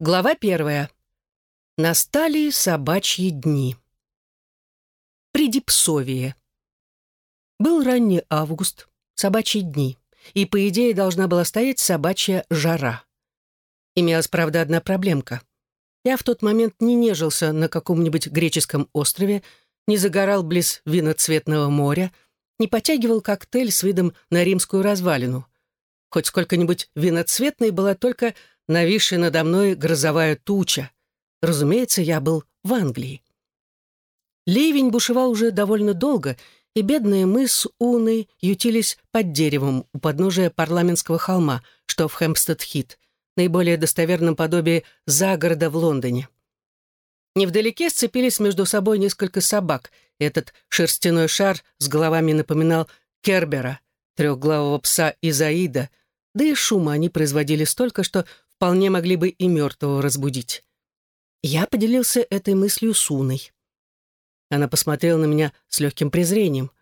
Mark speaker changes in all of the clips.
Speaker 1: Глава первая. Настали собачьи дни. Придипсовие. Был ранний август, собачьи дни, и, по идее, должна была стоять собачья жара. Имелась, правда, одна проблемка. Я в тот момент не нежился на каком-нибудь греческом острове, не загорал близ виноцветного моря, не потягивал коктейль с видом на римскую развалину. Хоть сколько-нибудь виноцветной была только нависшая надо мной грозовая туча. Разумеется, я был в Англии. Ливень бушевал уже довольно долго, и бедные мы с Уной ютились под деревом у подножия парламентского холма, что в Хэмпстед-Хит, наиболее достоверном подобии загорода в Лондоне. Невдалеке сцепились между собой несколько собак. Этот шерстяной шар с головами напоминал Кербера, трехглавого пса Изаида, да и шума они производили столько, что вполне могли бы и мертвого разбудить. Я поделился этой мыслью с Уной. Она посмотрела на меня с легким презрением.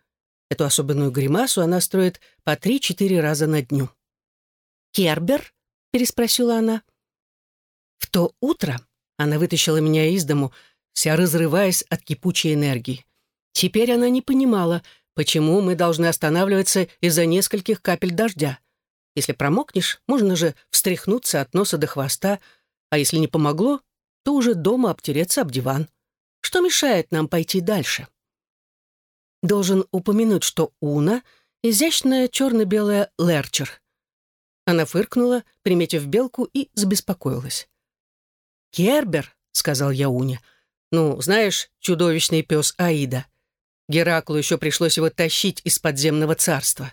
Speaker 1: Эту особенную гримасу она строит по три-четыре раза на дню. «Кербер?» — переспросила она. В то утро она вытащила меня из дому, вся разрываясь от кипучей энергии. Теперь она не понимала, почему мы должны останавливаться из-за нескольких капель дождя. Если промокнешь, можно же встряхнуться от носа до хвоста, а если не помогло, то уже дома обтереться об диван. Что мешает нам пойти дальше? Должен упомянуть, что Уна — изящная черно-белая лерчер. Она фыркнула, приметив белку, и забеспокоилась. «Кербер», — сказал я Уне, — «ну, знаешь, чудовищный пес Аида. Гераклу еще пришлось его тащить из подземного царства».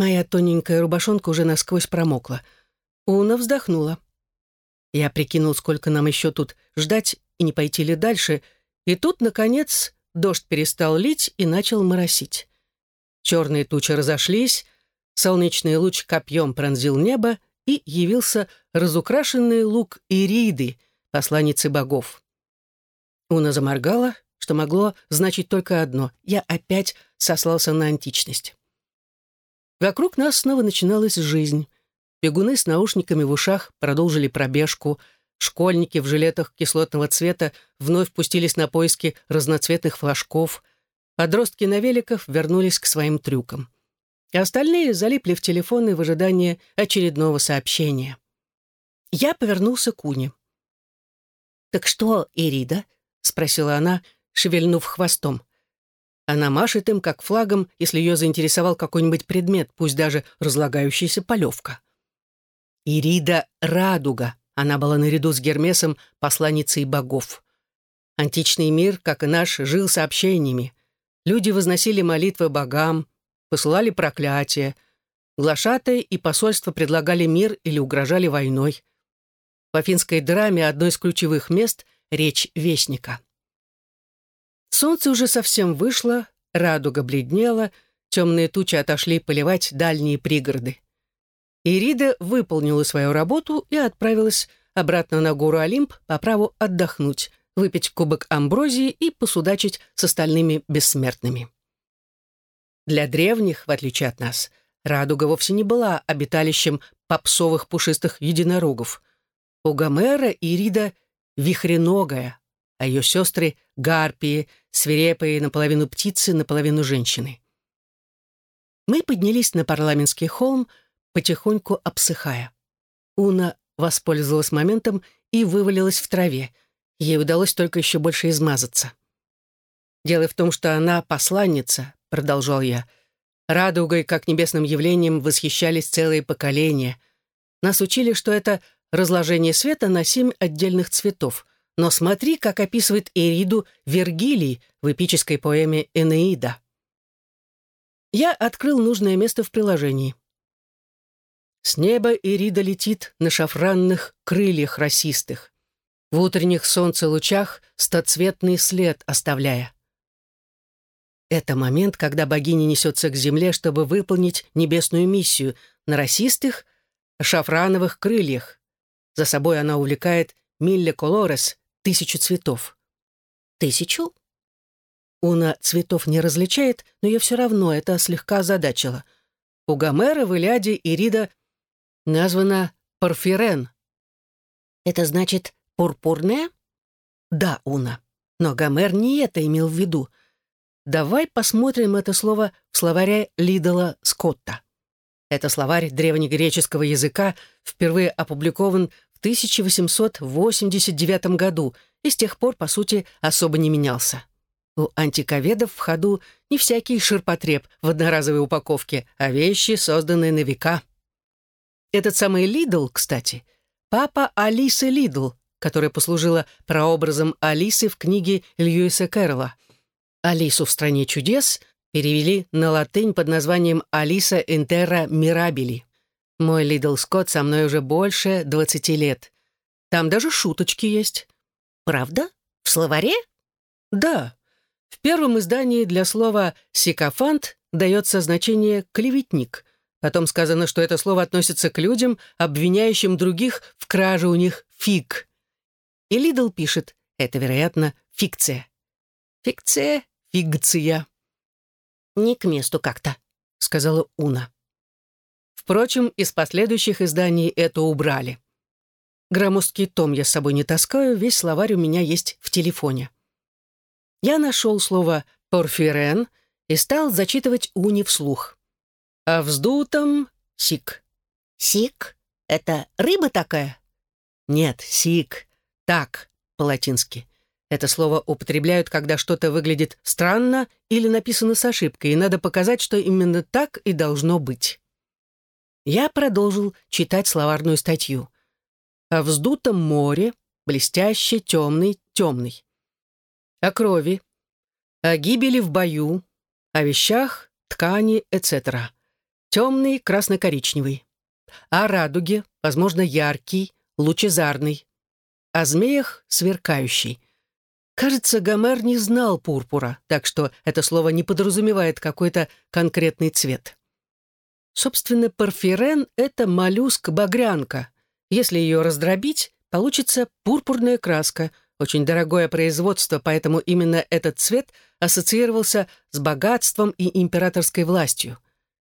Speaker 1: Моя тоненькая рубашонка уже насквозь промокла. Уна вздохнула. Я прикинул, сколько нам еще тут ждать и не пойти ли дальше, и тут, наконец, дождь перестал лить и начал моросить. Черные тучи разошлись, солнечный луч копьем пронзил небо, и явился разукрашенный лук Ириды, посланницы богов. Уна заморгала, что могло значить только одно — я опять сослался на античность. Вокруг нас снова начиналась жизнь. Бегуны с наушниками в ушах продолжили пробежку. Школьники в жилетах кислотного цвета вновь пустились на поиски разноцветных флажков. Подростки на великах вернулись к своим трюкам. И остальные залипли в телефоны в ожидании очередного сообщения. Я повернулся к Уне. «Так что, Ирида?» — спросила она, шевельнув хвостом. Она машет им, как флагом, если ее заинтересовал какой-нибудь предмет, пусть даже разлагающаяся полевка. Ирида — радуга. Она была наряду с Гермесом посланницей богов. Античный мир, как и наш, жил сообщениями. Люди возносили молитвы богам, посылали проклятия. Глашатые и посольства предлагали мир или угрожали войной. В афинской драме одно из ключевых мест — речь Вестника. Солнце уже совсем вышло, радуга бледнела, темные тучи отошли поливать дальние пригороды. Ирида выполнила свою работу и отправилась обратно на гору Олимп по праву отдохнуть, выпить кубок амброзии и посудачить с остальными бессмертными. Для древних, в отличие от нас, радуга вовсе не была обиталищем попсовых пушистых единорогов. У Гомера Ирида вихреногая, а ее сестры — гарпии, свирепые наполовину птицы, наполовину женщины. Мы поднялись на парламентский холм, потихоньку обсыхая. Уна воспользовалась моментом и вывалилась в траве. Ей удалось только еще больше измазаться. «Дело в том, что она посланница», — продолжал я. «Радугой, как небесным явлением, восхищались целые поколения. Нас учили, что это разложение света на семь отдельных цветов, но смотри, как описывает Эриду Вергилий в эпической поэме «Энеида». Я открыл нужное место в приложении. С неба Эрида летит на шафранных крыльях расистых, в утренних солнцелучах стоцветный след оставляя. Это момент, когда богиня несется к земле, чтобы выполнить небесную миссию на расистых шафрановых крыльях. За собой она увлекает Милля Колорес, тысячу цветов. Тысячу? Уна цветов не различает, но ее все равно это слегка озадачило. У Гомера в Илиаде Ирида названа Порфирен.
Speaker 2: Это значит пурпурная?
Speaker 1: Да, Уна. Но Гомер не это имел в виду. Давай посмотрим это слово в словаре Лидала Скотта. Это словарь древнегреческого языка впервые опубликован 1889 году и с тех пор, по сути, особо не менялся. У антиковедов в ходу не всякий ширпотреб в одноразовой упаковке, а вещи, созданные на века. Этот самый Лидл, кстати, папа Алисы Лидл, которая послужила прообразом Алисы в книге Льюиса Кэрролла. «Алису в стране чудес» перевели на латынь под названием «Alicia in Terra Mirabili». Мой Лидл Скотт со мной уже больше 20 лет. Там даже шуточки есть.
Speaker 2: Правда? В словаре?
Speaker 1: Да. В первом издании для слова «сикофант» дается значение «клеветник». Потом сказано, что это слово относится к людям, обвиняющим других в краже у них фиг. И Лидл пишет, это, вероятно, фикция. Фикция, фигция.
Speaker 2: «Не к месту как-то», — сказала Уна.
Speaker 1: Впрочем, из последующих изданий это убрали. Громоздкий том я с собой не таскаю, весь словарь у меня есть в телефоне. Я нашел слово «порфирен» и стал зачитывать Уни вслух. А вздутом — сик.
Speaker 2: «Сик? Это рыба такая?»
Speaker 1: Нет, сик. Так, по-латински. Это слово употребляют, когда что-то выглядит странно или написано с ошибкой, и надо показать, что именно так и должно быть. Я продолжил читать словарную статью. О вздутом море, блестяще, темный, темный. О крови, о гибели в бою, о вещах, ткани, etc. Темный, красно-коричневый. О радуге, возможно, яркий, лучезарный. О змеях, сверкающий. Кажется, Гомер не знал пурпура, так что это слово не подразумевает какой-то конкретный цвет. Собственно, порфирен — это моллюск-багрянка. Если ее раздробить, получится пурпурная краска, очень дорогое производство, поэтому именно этот цвет ассоциировался с богатством и императорской властью.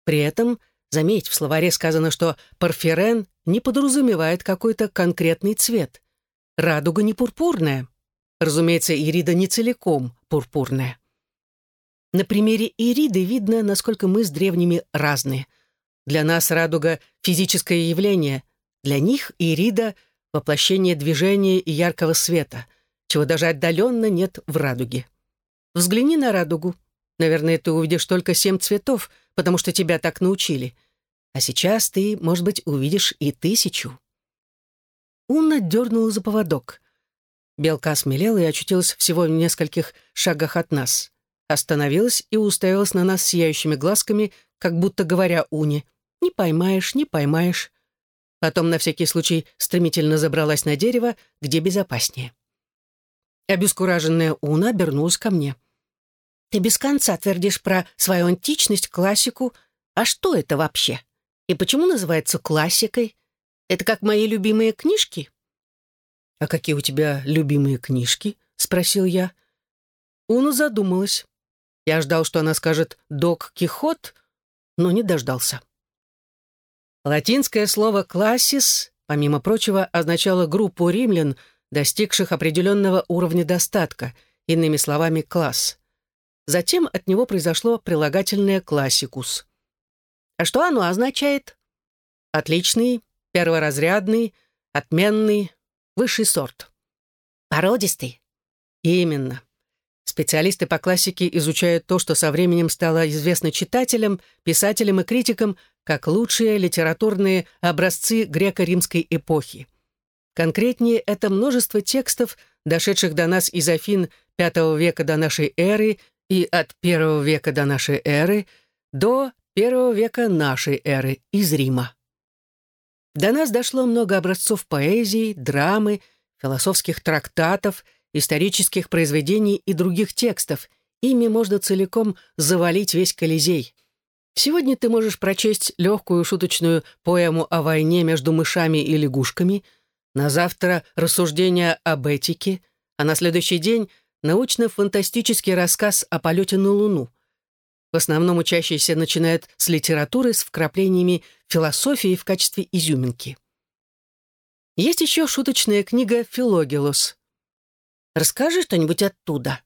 Speaker 1: При этом, заметь, в словаре сказано, что порфирен не подразумевает какой-то конкретный цвет. Радуга не пурпурная. Разумеется, ирида не целиком пурпурная. На примере ириды видно, насколько мы с древними разные — для нас радуга — физическое явление, для них ирида — воплощение движения и яркого света, чего даже отдаленно нет в радуге. Взгляни на радугу. Наверное, ты увидишь только семь цветов, потому что тебя так научили. А сейчас ты, может быть, увидишь и тысячу. Унна дернула за поводок. Белка смелела и очутилась всего в нескольких шагах от нас. Остановилась и уставилась на нас сияющими глазками, как будто говоря Уне — не поймаешь, не поймаешь. Потом на всякий случай стремительно забралась на дерево, где безопаснее. Обескураженная Уна обернулась ко мне. «Ты без конца твердишь про свою античность, классику. А что это вообще? И почему называется классикой? Это как мои любимые книжки?» «А какие у тебя любимые книжки?» — спросил я. Уна задумалась. Я ждал, что она скажет «Док Кихот», но не дождался. Латинское слово «классис», помимо прочего, означало группу римлян, достигших определенного уровня достатка, иными словами, класс. Затем от него произошло прилагательное «классикус». А что оно означает? Отличный, перворазрядный, отменный, высший сорт.
Speaker 2: Породистый?
Speaker 1: Именно. Специалисты по классике изучают то, что со временем стало известно читателям, писателям и критикам как лучшие литературные образцы греко-римской эпохи. Конкретнее, это множество текстов, дошедших до нас из Афин V века до нашей эры и от I века до нашей эры до I века нашей эры из Рима. До нас дошло много образцов поэзии, драмы, философских трактатов – исторических произведений и других текстов. Ими можно целиком завалить весь Колизей. Сегодня ты можешь прочесть легкую шуточную поэму о войне между мышами и лягушками, на завтра рассуждения об этике, а на следующий день научно-фантастический рассказ о полете на Луну. В основном учащиеся начинают с литературы с вкраплениями философии в качестве изюминки. Есть еще шуточная книга «Филогелос».
Speaker 2: «Расскажи что-нибудь оттуда».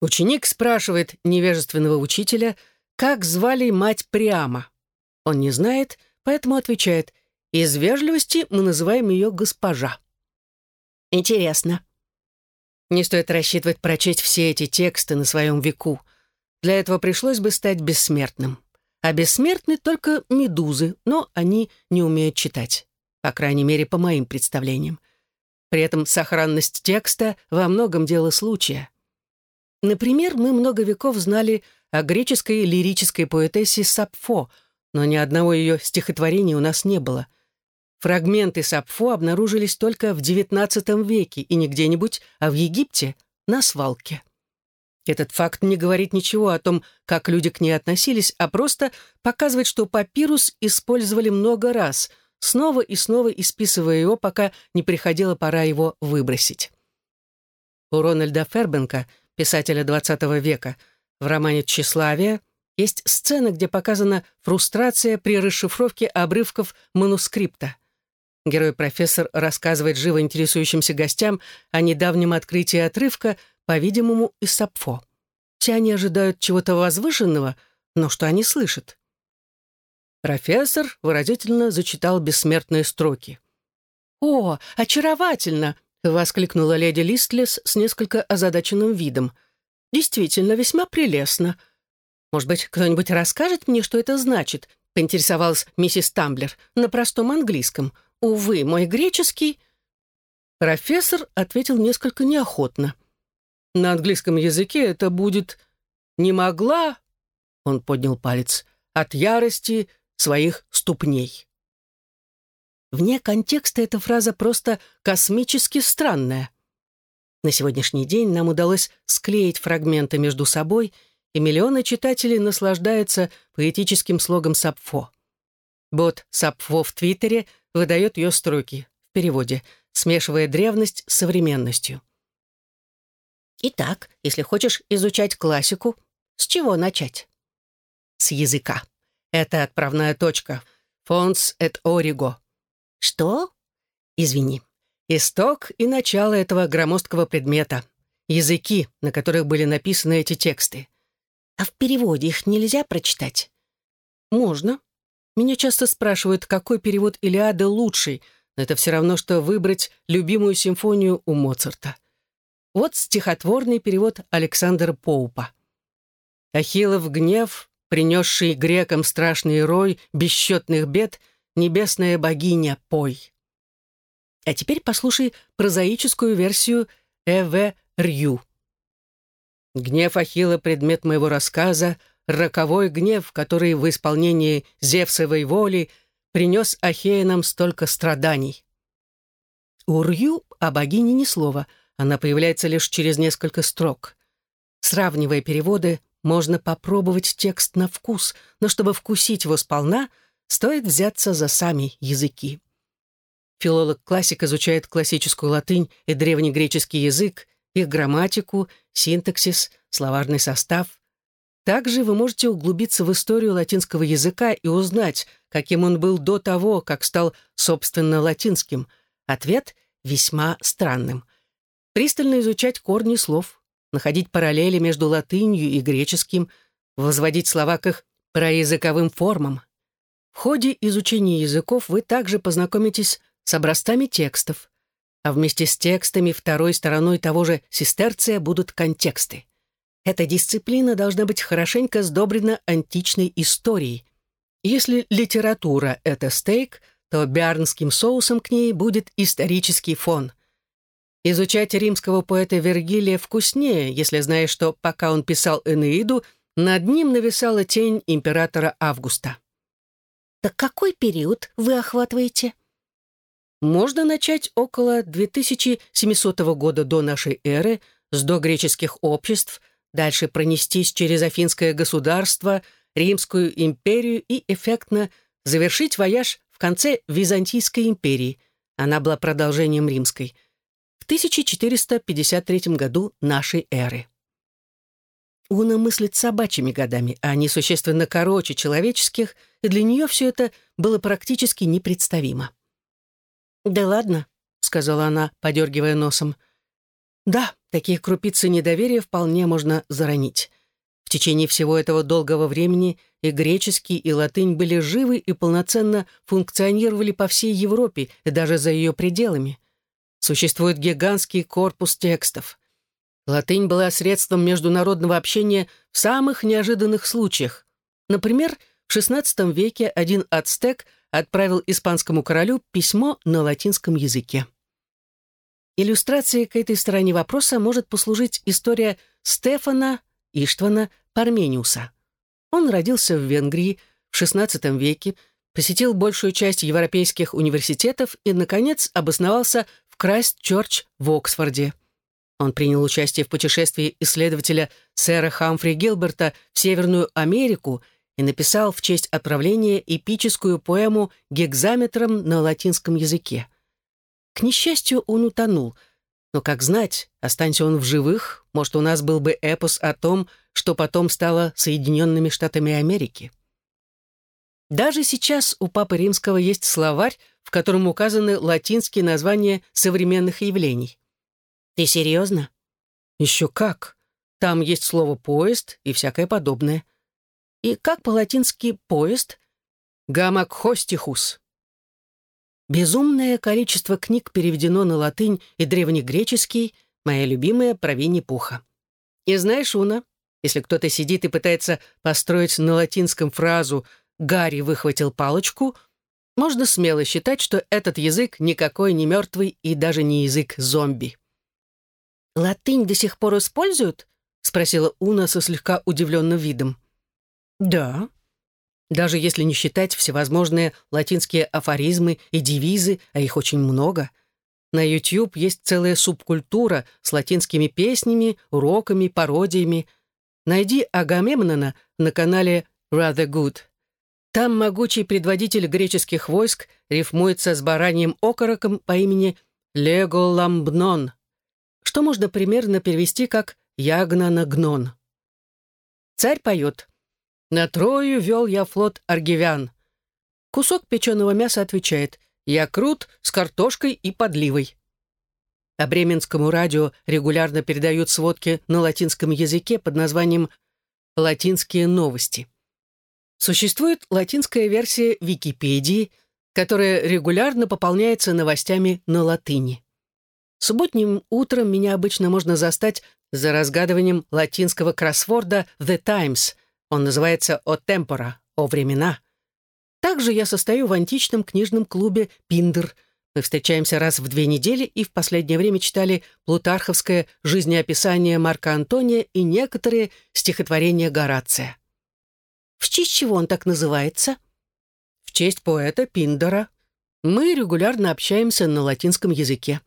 Speaker 1: Ученик спрашивает невежественного учителя, как звали мать Приама. Он не знает, поэтому отвечает, из вежливости мы называем ее госпожа.
Speaker 2: Интересно.
Speaker 1: Не стоит рассчитывать прочесть все эти тексты на своем веку. Для этого пришлось бы стать бессмертным. А бессмертны только медузы, но они не умеют читать. По крайней мере, по моим представлениям. При этом сохранность текста во многом дело случая. Например, мы много веков знали о греческой лирической поэтессе Сапфо, но ни одного ее стихотворения у нас не было. Фрагменты Сапфо обнаружились только в XIX веке и не где-нибудь, а в Египте, на свалке. Этот факт не говорит ничего о том, как люди к ней относились, а просто показывает, что папирус использовали много раз, снова и снова исписывая его, пока не приходила пора его выбросить. У Рональда Фербенка, писателя XX века, в романе «Тщеславие» есть сцена, где показана фрустрация при расшифровке обрывков манускрипта. Герой-профессор рассказывает живо интересующимся гостям о недавнем открытии отрывка, по-видимому, из Сапфо. Все они ожидают чего-то возвышенного, но что они слышат? Профессор выразительно зачитал бессмертные строки. «О, очаровательно!» — воскликнула леди Листлес с несколько озадаченным видом. «Действительно, весьма прелестно. Может быть, кто-нибудь расскажет мне, что это значит?» — поинтересовалась миссис Тамблер на простом английском. «Увы, мой греческий...» Профессор ответил несколько неохотно. На английском языке это будет «не могла», — он поднял палец, «от ярости своих ступней». Вне контекста эта фраза просто космически странная. На сегодняшний день нам удалось склеить фрагменты между собой, и миллионы читателей наслаждаются поэтическим слогом Сапфо. Бот Сапфо в Твиттере выдает ее строки в переводе, смешивая древность с современностью.
Speaker 2: Итак, если хочешь изучать классику, с чего начать?
Speaker 1: С языка. Это отправная точка. Фонс et origo.
Speaker 2: Что?
Speaker 1: Извини. Исток и начало этого громоздкого предмета. Языки, на которых были написаны эти тексты.
Speaker 2: А в переводе их нельзя прочитать?
Speaker 1: Можно. Меня часто спрашивают, какой перевод Илиады лучший, но это все равно, что выбрать любимую симфонию у Моцарта. Вот стихотворный перевод Александра Поупа. «Ахиллов гнев, принесший грекам страшный рой бесчетных бед, небесная богиня, пой». А теперь послушай прозаическую версию Э.В. Рью. «Гнев Ахилла — предмет моего рассказа, роковой гнев, который в исполнении Зевсовой воли принес Ахеянам столько страданий». У Рью о богине ни слова — она появляется лишь через несколько строк. Сравнивая переводы, можно попробовать текст на вкус, но чтобы вкусить его сполна, стоит взяться за сами языки. Филолог-классик изучает классическую латынь и древнегреческий язык, их грамматику, синтаксис, словарный состав. Также вы можете углубиться в историю латинского языка и узнать, каким он был до того, как стал, собственно, латинским. Ответ весьма странным пристально изучать корни слов, находить параллели между латынью и греческим, возводить слова к их проязыковым формам. В ходе изучения языков вы также познакомитесь с образцами текстов, а вместе с текстами второй стороной того же сестерция будут контексты. Эта дисциплина должна быть хорошенько сдобрена античной историей. Если литература — это стейк, то биарнским соусом к ней будет исторический фон. Изучать римского поэта Вергилия вкуснее, если знаешь, что пока он писал Энеиду, над ним нависала тень императора Августа.
Speaker 2: Так какой период вы охватываете?
Speaker 1: Можно начать около 2700 года до нашей эры с догреческих обществ, дальше пронестись через Афинское государство, Римскую империю и эффектно завершить вояж в конце Византийской империи. Она была продолжением римской – 1453 году нашей эры. Уна мыслит собачьими годами, а они существенно короче человеческих, и для нее все это было практически непредставимо.
Speaker 2: «Да ладно», — сказала она, подергивая носом. «Да, такие крупицы недоверия вполне можно заронить. В течение всего этого долгого времени и греческий, и латынь были живы и полноценно функционировали по всей Европе и даже за ее пределами. Существует гигантский корпус текстов. Латынь была средством международного общения в самых неожиданных случаях. Например, в XVI веке один ацтек отправил испанскому королю письмо на латинском языке. Иллюстрацией к этой стороне вопроса может послужить история Стефана Иштвана Пармениуса. Он родился в Венгрии в XVI веке, посетил большую часть европейских университетов и, наконец, обосновался в Крайст-Чорч в Оксфорде. Он принял участие в путешествии исследователя сэра Хамфри Гилберта в Северную Америку и написал в честь отправления эпическую поэму гекзаметром на латинском языке. К несчастью, он утонул — но как знать, останься он в живых, может, у нас был бы эпос о том, что потом стало Соединенными Штатами Америки. Даже сейчас у Папы Римского есть словарь, в котором указаны латинские названия современных явлений. Ты серьезно? Еще как. Там есть слово «поезд» и всякое подобное. И как по-латински «поезд»? «Гамакхостихус». Безумное количество книг переведено на латынь и древнегреческий, моя любимая про Винни-Пуха. И знаешь, Уна, если кто-то сидит и пытается построить на латинском фразу «Гарри выхватил палочку», можно смело считать, что этот язык никакой не мертвый и даже не язык зомби. «Латынь до сих пор используют?» — спросила Уна со слегка удивленным видом. «Да», даже если не считать всевозможные латинские афоризмы и девизы, а их очень много. На YouTube есть целая субкультура с латинскими песнями, уроками, пародиями. Найди Агамемнона на канале Rather Good. Там могучий предводитель греческих войск рифмуется с бараньим окороком по имени Леголамбнон, что можно примерно перевести как «ягна на гнон». Царь поет на Трою вел я флот аргивян. Кусок печеного мяса отвечает «Я крут с картошкой и подливой». По бременскому радио регулярно передают сводки на латинском языке под названием «Латинские новости». Существует латинская версия Википедии, которая регулярно пополняется новостями на латыни. Субботним утром меня обычно можно застать за разгадыванием латинского кроссворда «The Times», он называется «О темпора», «О времена». Также я состою в античном книжном клубе «Пиндер». Мы встречаемся раз в две недели и в последнее время читали плутарховское жизнеописание Марка Антония и некоторые стихотворения Горация. В честь чего он так называется? В честь поэта Пиндера. Мы регулярно общаемся на латинском языке.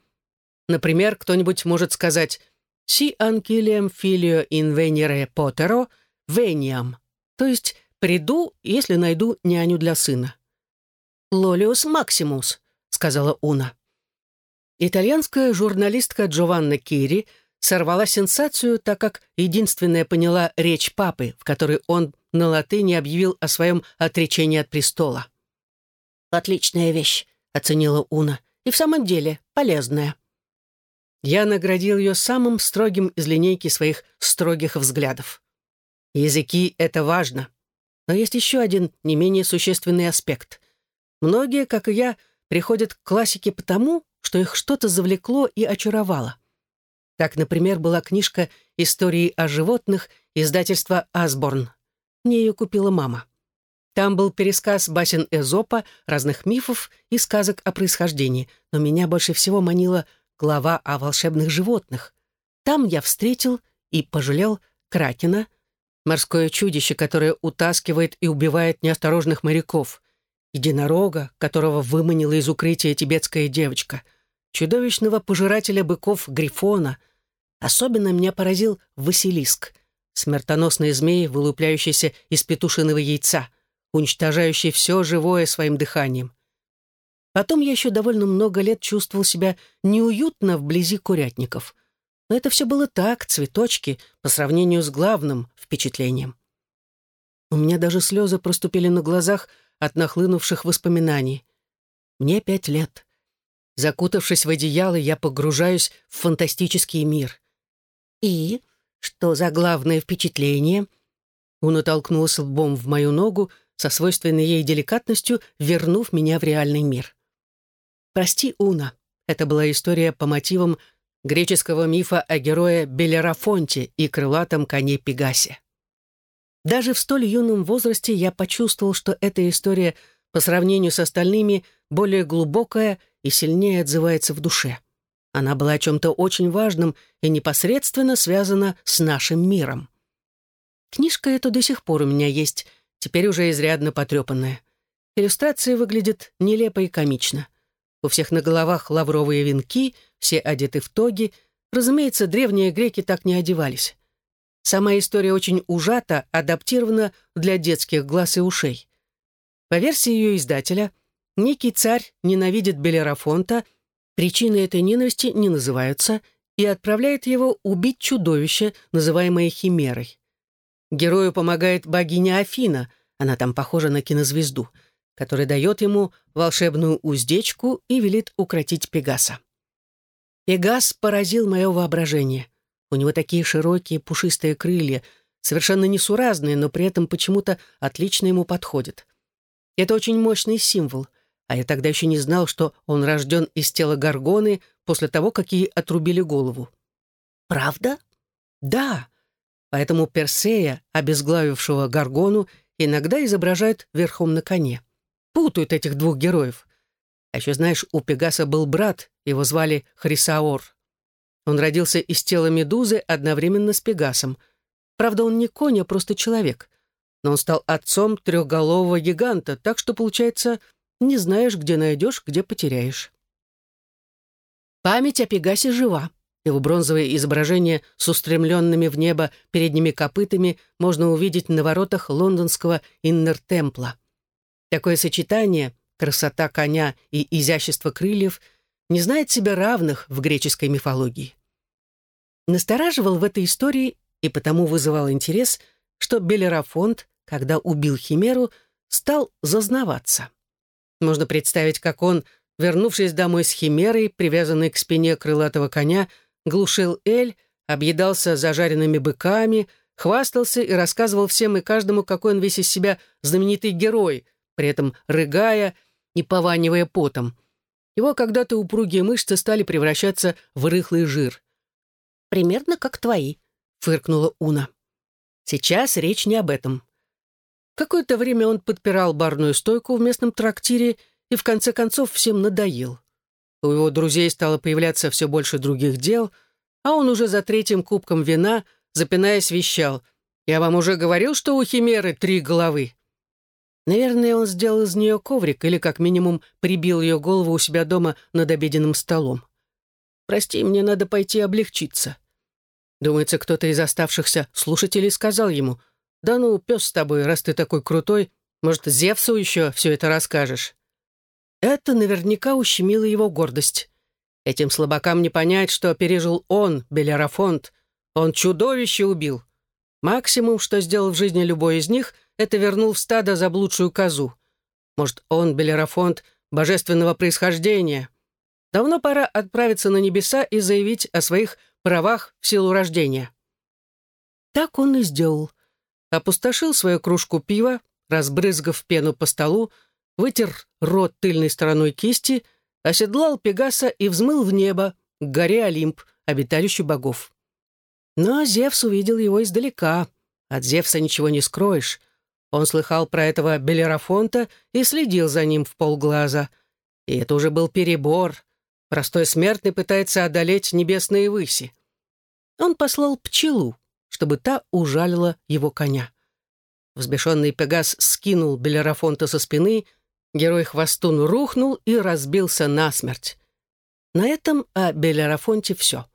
Speaker 2: Например, кто-нибудь может сказать «Si ancillem filio in venire potero» вениам, то есть приду, если найду няню для сына. «Лолиус Максимус», — сказала Уна. Итальянская журналистка Джованна Кири сорвала сенсацию, так как единственная поняла речь папы, в которой он на латыни объявил о своем отречении от престола. «Отличная вещь», — оценила Уна, — «и в самом деле полезная». Я наградил ее самым строгим из линейки своих строгих взглядов. Языки — это важно. Но есть еще один не менее существенный аспект. Многие, как и я, приходят к классике потому, что их что-то завлекло и очаровало. Так, например, была книжка «Истории о животных» издательства «Асборн». Мне ее купила мама. Там был пересказ басен Эзопа, разных мифов и сказок о происхождении, но меня больше всего манила глава о волшебных животных. Там я встретил и пожалел Кракена — морское чудище, которое утаскивает и убивает неосторожных моряков, единорога, которого выманила из укрытия тибетская девочка, чудовищного пожирателя быков Грифона. Особенно меня поразил Василиск, смертоносный змей, вылупляющийся из петушиного яйца, уничтожающий все живое своим дыханием. Потом я еще довольно много лет чувствовал себя неуютно вблизи курятников. Но это все было так, цветочки, по сравнению с главным впечатлением. У меня даже слезы проступили на глазах от нахлынувших воспоминаний. Мне пять лет.
Speaker 1: Закутавшись в одеяло, я погружаюсь в фантастический мир. «И? Что за главное впечатление?» Уна толкнулась лбом в мою ногу, со свойственной ей деликатностью, вернув меня в реальный мир. «Прости, Уна, это была история по мотивам греческого мифа о герое Белерафонте и крылатом коне Пегасе. Даже в столь юном возрасте я почувствовал, что эта история по сравнению с остальными более глубокая и сильнее отзывается в душе. Она была о чем-то очень важном и непосредственно связана с нашим миром. Книжка эта до сих пор у меня есть, теперь уже изрядно потрепанная. Иллюстрация выглядит нелепо и комично. У всех на головах лавровые венки, все одеты в тоги. Разумеется, древние греки так не одевались. Сама история очень ужата, адаптирована для детских глаз и ушей. По версии ее издателя, некий царь ненавидит Белерафонта, причины этой ненависти не называются, и отправляет его убить чудовище, называемое Химерой. Герою помогает богиня Афина, она там похожа на кинозвезду, которая дает ему волшебную уздечку и велит укротить Пегаса. Пегас поразил мое воображение. У него такие широкие пушистые крылья, совершенно несуразные, но при этом почему-то отлично ему подходят. Это очень мощный символ, а я тогда еще не знал, что он рожден из тела горгоны после того, как ей отрубили голову. Правда? Да. Поэтому Персея, обезглавившего горгону, иногда изображают верхом на коне. Путают этих двух героев. А еще, знаешь, у Пегаса был брат, его звали Хрисаор. Он родился из тела Медузы одновременно с Пегасом. Правда, он не конь, а просто человек. Но он стал отцом трехголового гиганта, так что, получается, не знаешь, где найдешь, где потеряешь. Память о Пегасе жива. Его бронзовое изображение с устремленными в небо передними копытами можно увидеть на воротах лондонского Иннер-Темпла. Такое сочетание, красота коня и изящество крыльев — не знает себе равных в греческой мифологии. Настораживал в этой истории и потому вызывал интерес, что Белерафонт, когда убил Химеру, стал зазнаваться. Можно представить, как он, вернувшись домой с Химерой, привязанной к спине крылатого коня, глушил Эль, объедался зажаренными быками, хвастался и рассказывал всем и каждому, какой он весь из себя знаменитый герой, при этом рыгая и пованивая потом. Его когда-то упругие мышцы стали превращаться в рыхлый жир. «Примерно как твои», — фыркнула Уна. «Сейчас речь не об этом». Какое-то время он подпирал барную стойку в местном трактире и в конце концов всем надоел. У его друзей стало появляться все больше других дел, а он уже за третьим кубком вина, запинаясь, вещал. «Я вам уже говорил, что у Химеры три головы. Наверное, он сделал из нее коврик или, как минимум, прибил ее голову у себя дома над обеденным столом. «Прости, мне надо пойти облегчиться». Думается, кто-то из оставшихся слушателей сказал ему, «Да ну, пес с тобой, раз ты такой крутой, может, Зевсу еще все это расскажешь?» Это наверняка ущемило его гордость. Этим слабакам не понять, что пережил он, Белерафонт. Он чудовище убил. Максимум, что сделал в жизни любой из них — это вернул в стадо заблудшую козу. Может, он, Белерафонт, божественного происхождения. Давно пора отправиться на небеса и заявить о своих правах в силу рождения. Так он и сделал. Опустошил свою кружку пива, разбрызгав пену по столу, вытер рот тыльной стороной кисти, оседлал Пегаса и взмыл в небо, к горе Олимп, обиталищу богов. Но Зевс увидел его издалека. От Зевса ничего не скроешь. Он слыхал про этого Белерафонта и следил за ним в полглаза. И это уже был перебор. Простой смертный пытается одолеть небесные выси. Он послал пчелу, чтобы та ужалила его коня. Взбешенный Пегас скинул Белерафонта со спины, герой-хвостун рухнул и разбился насмерть. На этом о Белерафонте все.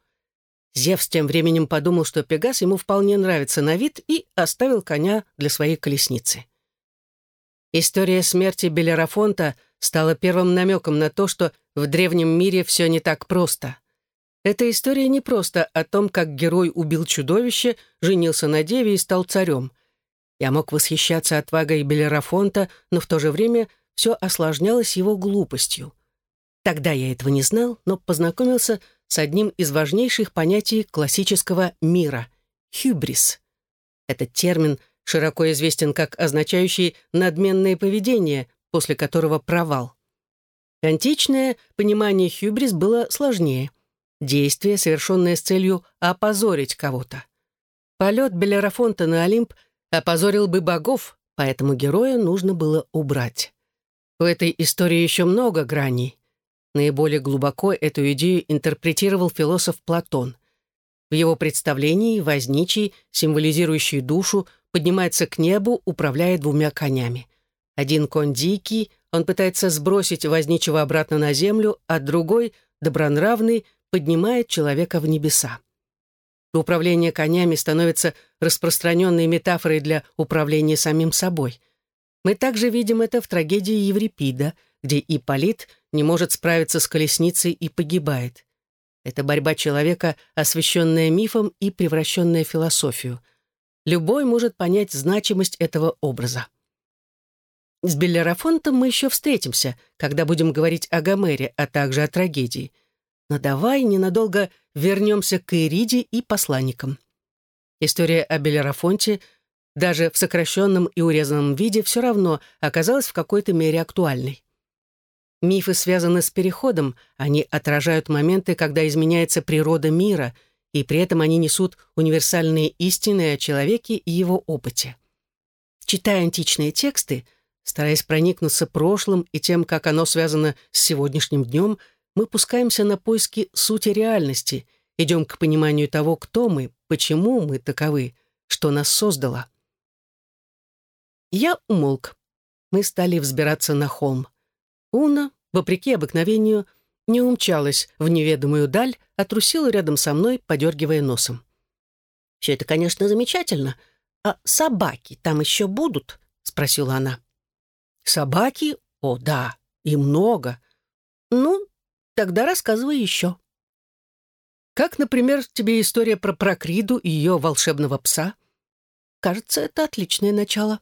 Speaker 1: Зевс тем временем подумал, что Пегас ему вполне нравится на вид и оставил коня для своей колесницы. История смерти Белерафонта стала первым намеком на то, что в древнем мире все не так просто. Эта история не просто о том, как герой убил чудовище, женился на деве и стал царем. Я мог восхищаться отвагой Белерафонта, но в то же время все осложнялось его глупостью. Тогда я этого не знал, но познакомился с одним из важнейших понятий классического мира — хюбрис. Этот термин широко известен как означающий надменное поведение, после которого провал. Античное понимание хюбрис было сложнее. Действие, совершенное с целью опозорить кого-то. Полет Белерафонта на Олимп опозорил бы богов, поэтому героя нужно было убрать. У этой истории еще много граней. Наиболее глубоко эту идею интерпретировал философ Платон. В его представлении возничий, символизирующий душу, поднимается к небу, управляя двумя конями. Один конь дикий, он пытается сбросить возничего обратно на землю, а другой, добронравный, поднимает человека в небеса. Управление конями становится распространенной метафорой для управления самим собой. Мы также видим это в трагедии Еврипида, где Ипполит не может справиться с колесницей и погибает. Это борьба человека, освященная мифом и превращенная в философию. Любой может понять значимость этого образа. С Беллерафонтом мы еще встретимся, когда будем говорить о Гомере, а также о трагедии. Но давай ненадолго вернемся к Ириде и посланникам. История о Беллерафонте даже в сокращенном и урезанном виде все равно оказалась в какой-то мере актуальной. Мифы связаны с переходом, они отражают моменты, когда изменяется природа мира, и при этом они несут универсальные истины о человеке и его опыте. Читая античные тексты, стараясь проникнуться прошлым и тем, как оно связано с сегодняшним днем, мы пускаемся на поиски сути реальности, идем к пониманию того, кто мы, почему мы таковы, что нас создало. Я умолк. Мы стали взбираться на холм. Уна, вопреки обыкновению, не умчалась в неведомую даль, а трусила рядом со мной, подергивая носом. «Все это, конечно, замечательно. А собаки там еще будут?» — спросила она. «Собаки? О, да, и много. Ну, тогда рассказывай еще». «Как, например, тебе история про Прокриду и ее волшебного пса?» «Кажется, это отличное начало».